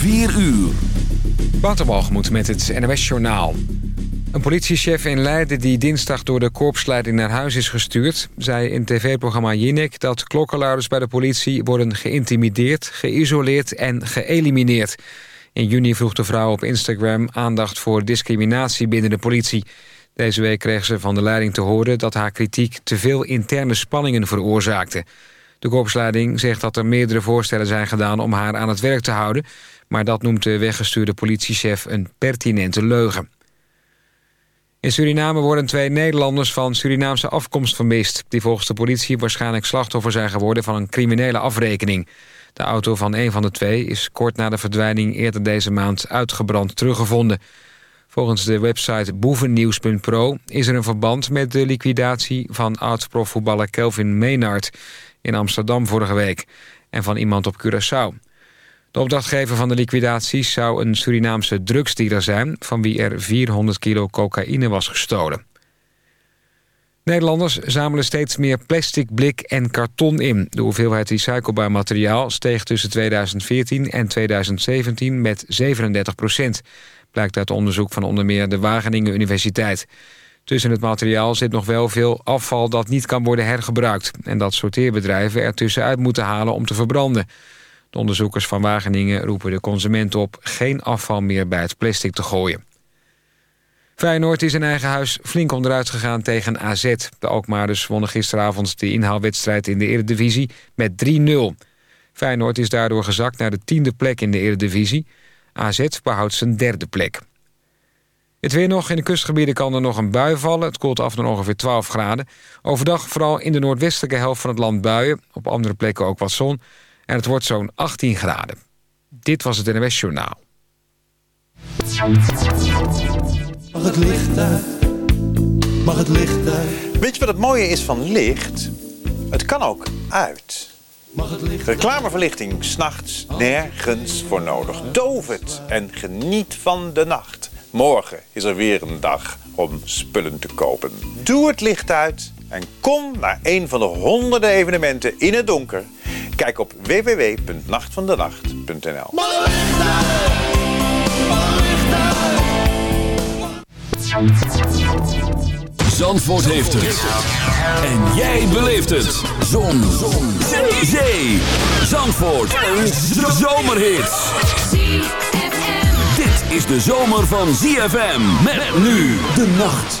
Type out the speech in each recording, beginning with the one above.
4 uur. Waterbalgemoed met het NOS Journaal. Een politiechef in Leiden die dinsdag door de korpsleiding naar huis is gestuurd... zei in tv-programma Jinek dat klokkenluiders bij de politie... worden geïntimideerd, geïsoleerd en geëlimineerd. In juni vroeg de vrouw op Instagram aandacht voor discriminatie binnen de politie. Deze week kreeg ze van de leiding te horen dat haar kritiek... te veel interne spanningen veroorzaakte... De korpsleiding zegt dat er meerdere voorstellen zijn gedaan om haar aan het werk te houden... Maar dat noemt de weggestuurde politiechef een pertinente leugen. In Suriname worden twee Nederlanders van Surinaamse afkomst vermist... die volgens de politie waarschijnlijk slachtoffer zijn geworden... van een criminele afrekening. De auto van een van de twee is kort na de verdwijning... eerder deze maand uitgebrand teruggevonden. Volgens de website boevennieuws.pro is er een verband met de liquidatie... van oud-profvoetballer Kelvin Meenaert in Amsterdam vorige week... en van iemand op Curaçao. De opdrachtgever van de liquidaties zou een Surinaamse drugsdealer zijn... van wie er 400 kilo cocaïne was gestolen. Nederlanders zamelen steeds meer plastic, blik en karton in. De hoeveelheid recyclebaar materiaal steeg tussen 2014 en 2017 met 37 procent. Blijkt uit onderzoek van onder meer de Wageningen Universiteit. Tussen het materiaal zit nog wel veel afval dat niet kan worden hergebruikt... en dat sorteerbedrijven er tussenuit moeten halen om te verbranden... De onderzoekers van Wageningen roepen de consument op... geen afval meer bij het plastic te gooien. Feyenoord is in eigen huis flink onderuit gegaan tegen AZ. De Alkmaarders wonnen gisteravond de inhaalwedstrijd in de Eredivisie met 3-0. Feyenoord is daardoor gezakt naar de tiende plek in de Eredivisie. AZ behoudt zijn derde plek. Het weer nog. In de kustgebieden kan er nog een bui vallen. Het koelt af naar ongeveer 12 graden. Overdag vooral in de noordwestelijke helft van het land buien. Op andere plekken ook wat zon. En het wordt zo'n 18 graden. Dit was het NWS Journaal. Mag het licht uit? Mag het licht uit? Weet je wat het mooie is van licht? Het kan ook uit. Reclameverlichting, s'nachts, oh. nergens voor nodig. Doof het en geniet van de nacht. Morgen is er weer een dag om spullen te kopen. Doe het licht uit en kom naar een van de honderden evenementen in het donker. Kijk op www.nachtvandenacht.nl. Zandvoort heeft het. En jij beleeft het. Zon. Zon. Zee. Zandvoort. Een zomerhit. Dit is de zomer van ZFM. Met nu de nacht.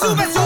苏曼殊。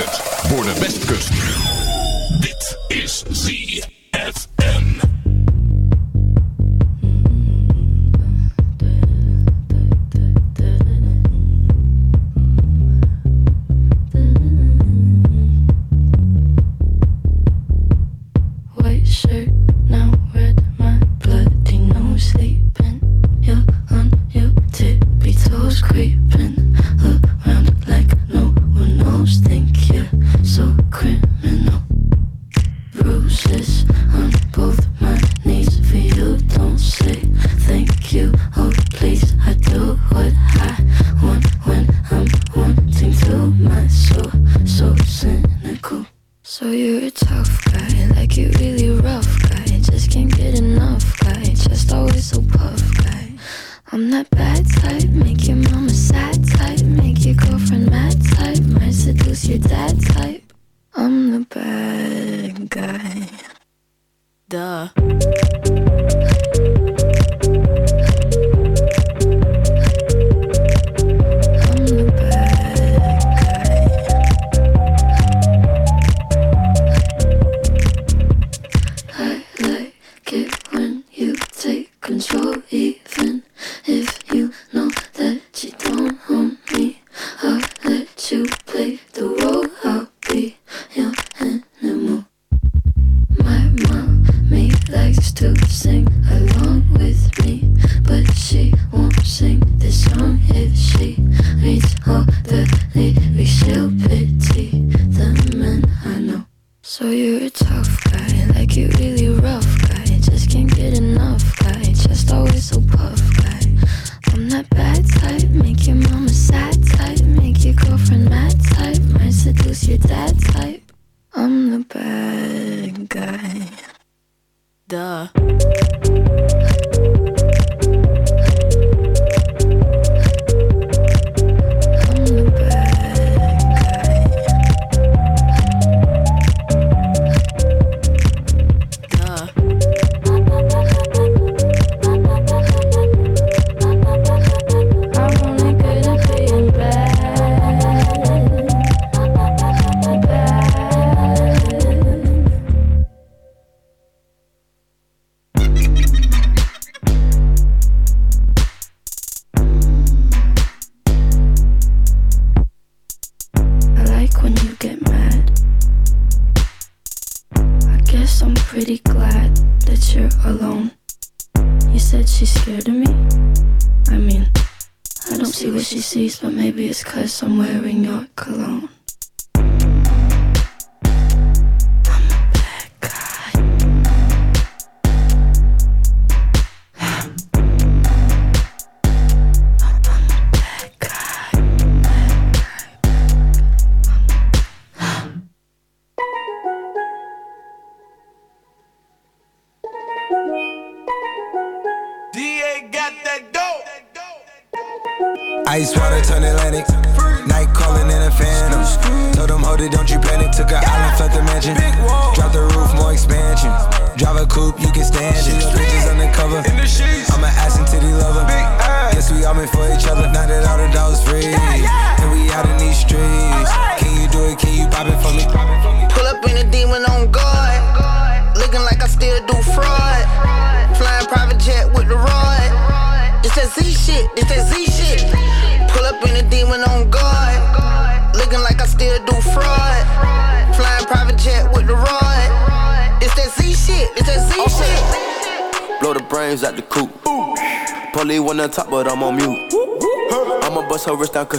selected voor de Westkust.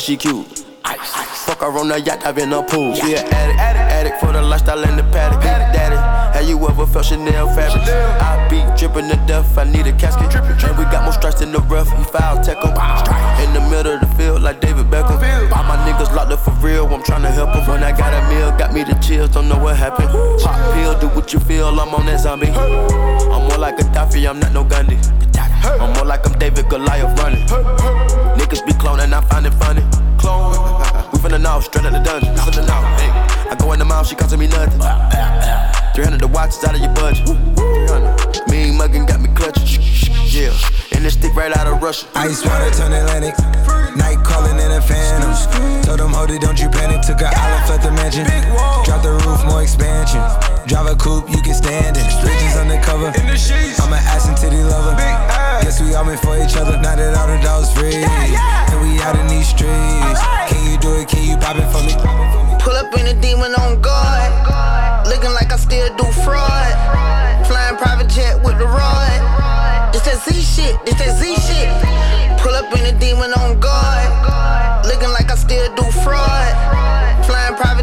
cause she cute. Ice, Fuck her on the yacht, I've been a pool. She an addict, addict, addict for the lifestyle in the paddock. Addict. Daddy, have you ever felt Chanel fabric? Chanel. I be dripping to death, I need a casket. Drippin', drippin'. And we got more strikes in the rough, he foul tech em. In the middle of the field, like David Beckham. All my niggas locked up for real, I'm trying to help them. When I got a meal, got me the chills, don't know what happened. Pop pill, do what you feel, I'm on that zombie. I'm more like a Daffy, I'm not no Gandhi. I'm more like I'm David Goliath running. Niggas be cloning, I find it funny. Clone. We the north, straight out the dungeon. I go in the mouth, she costing me nothing. 300 the watch is out of your budget. Mean muggin' got me clutching. Yeah, and this stick right out of Russia. Ice water turn Atlantic.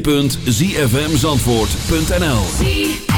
www.zfmzandvoort.nl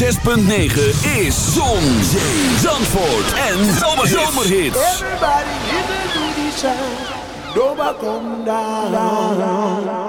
106.9 is Zon, Zee, Zandvoort en Zomerhits. Everybody in the moody sound, don't come down.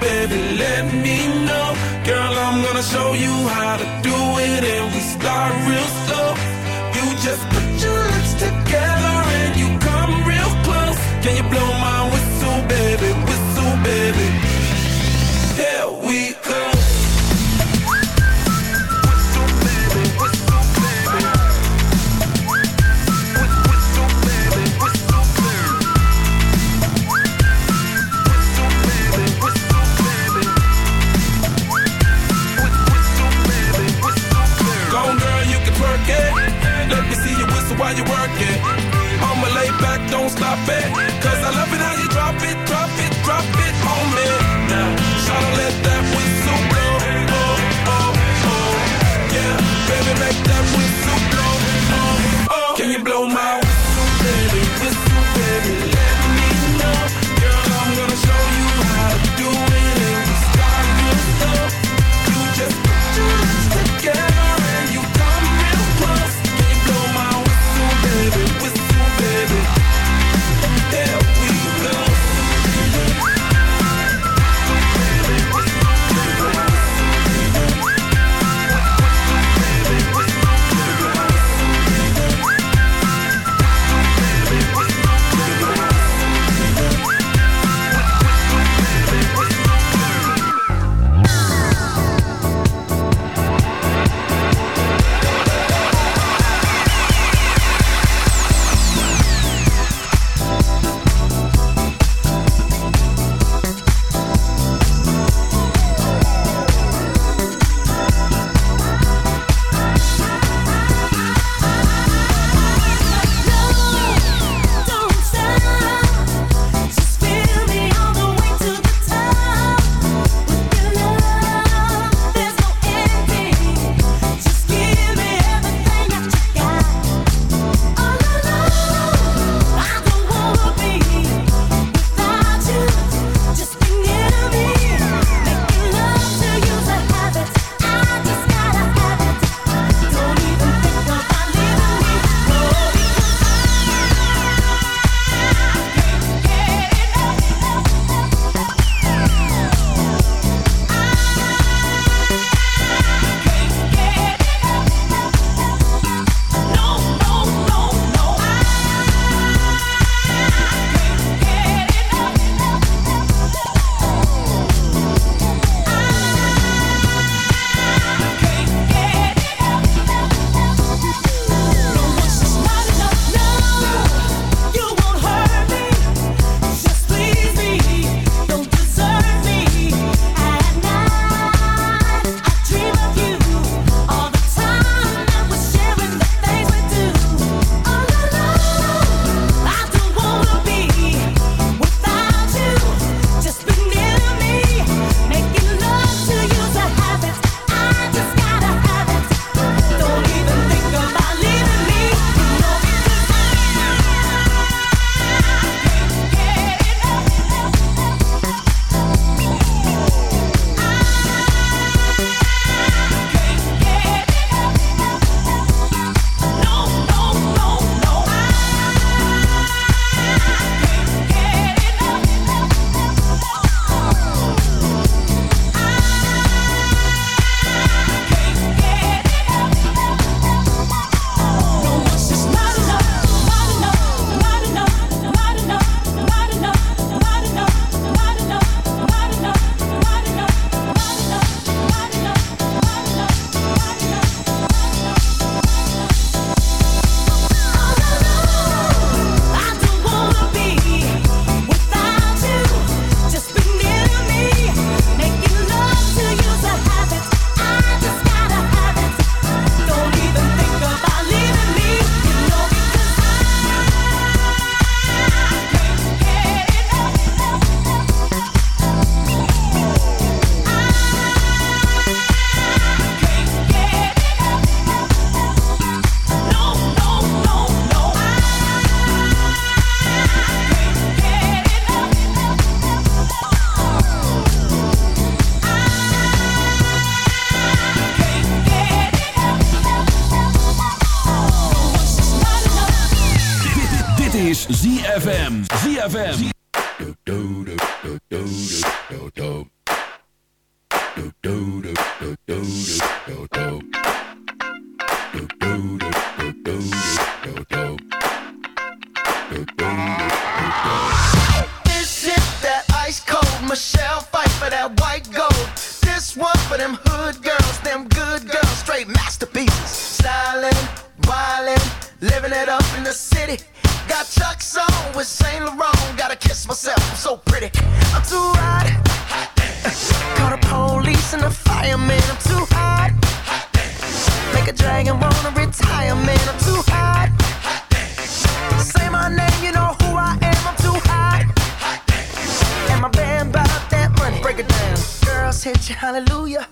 hallelujah.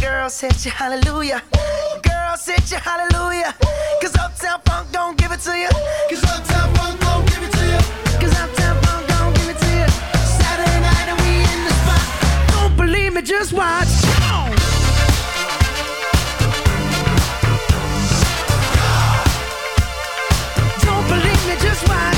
Girl, set your hallelujah. Girl, set your hallelujah. Cause Uptown Funk don't give it to you. Cause Uptown Funk don't give it to you. Cause Uptown Funk don't give it to you. Saturday night and we in the spot. Don't believe me, just watch. Come on. just watch.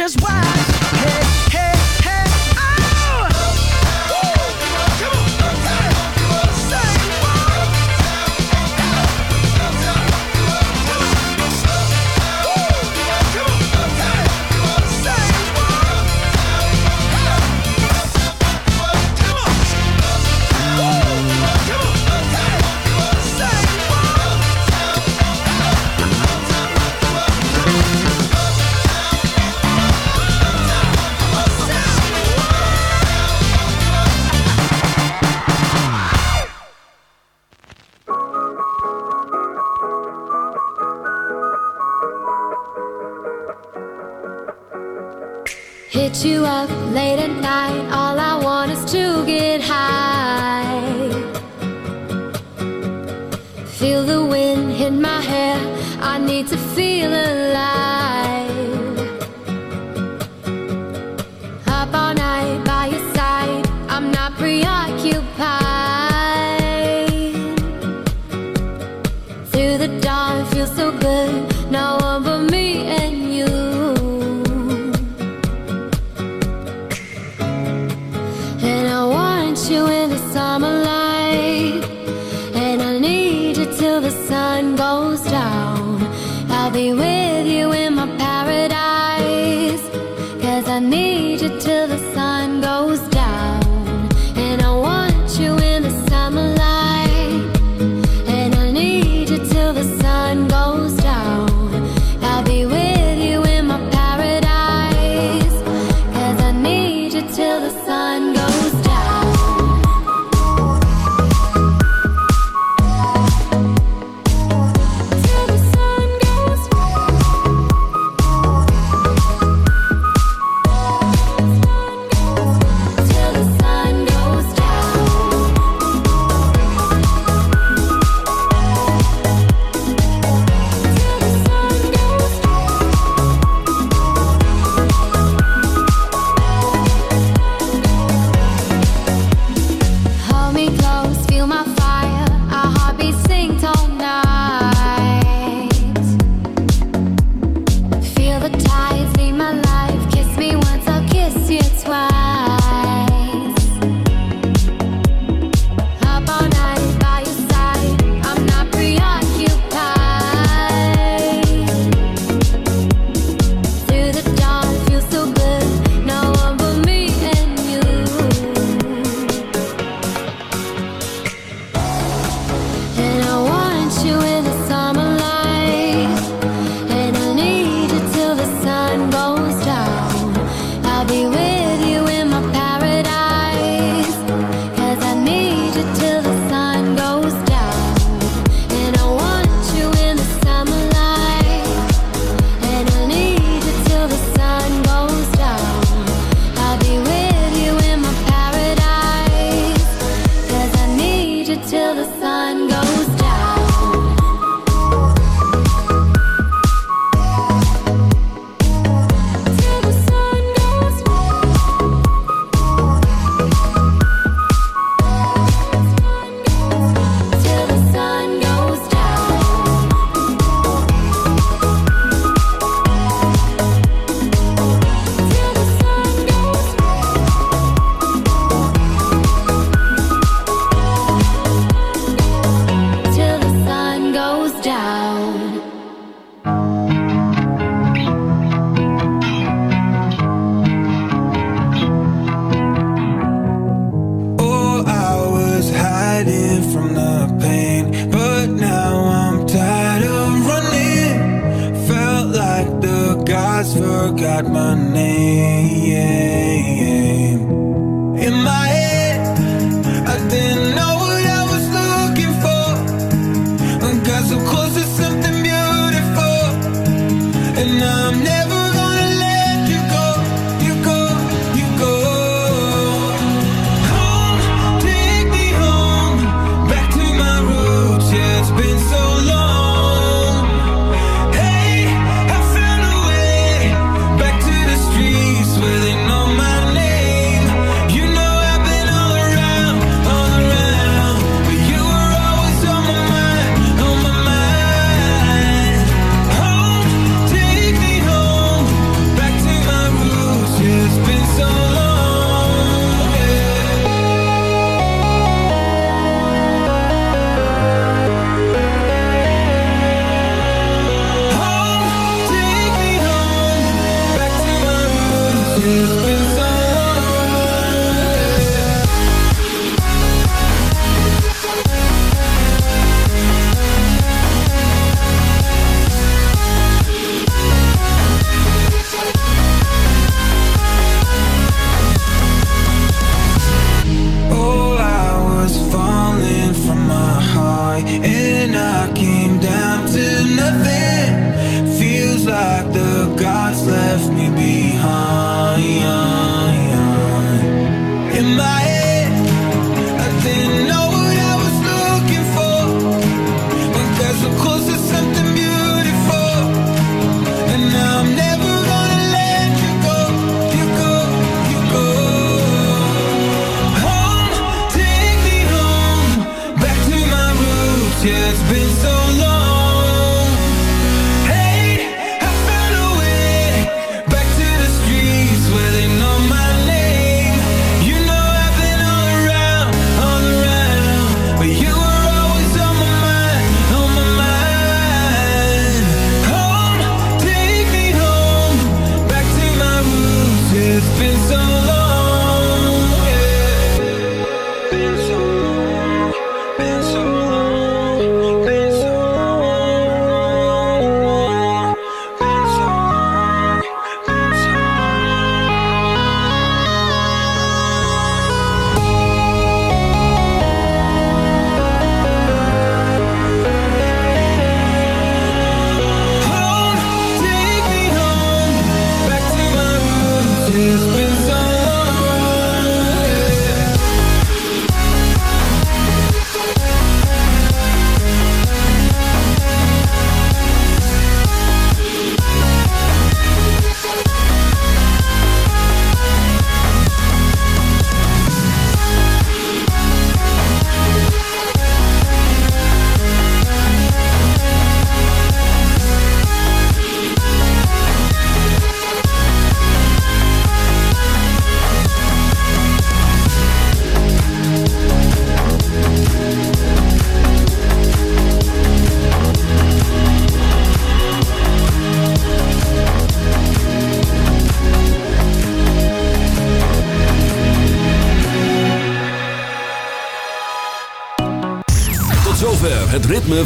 just why hit you up late at night. All I want is to get high. Feel the wind in my hair. I need to feel alive.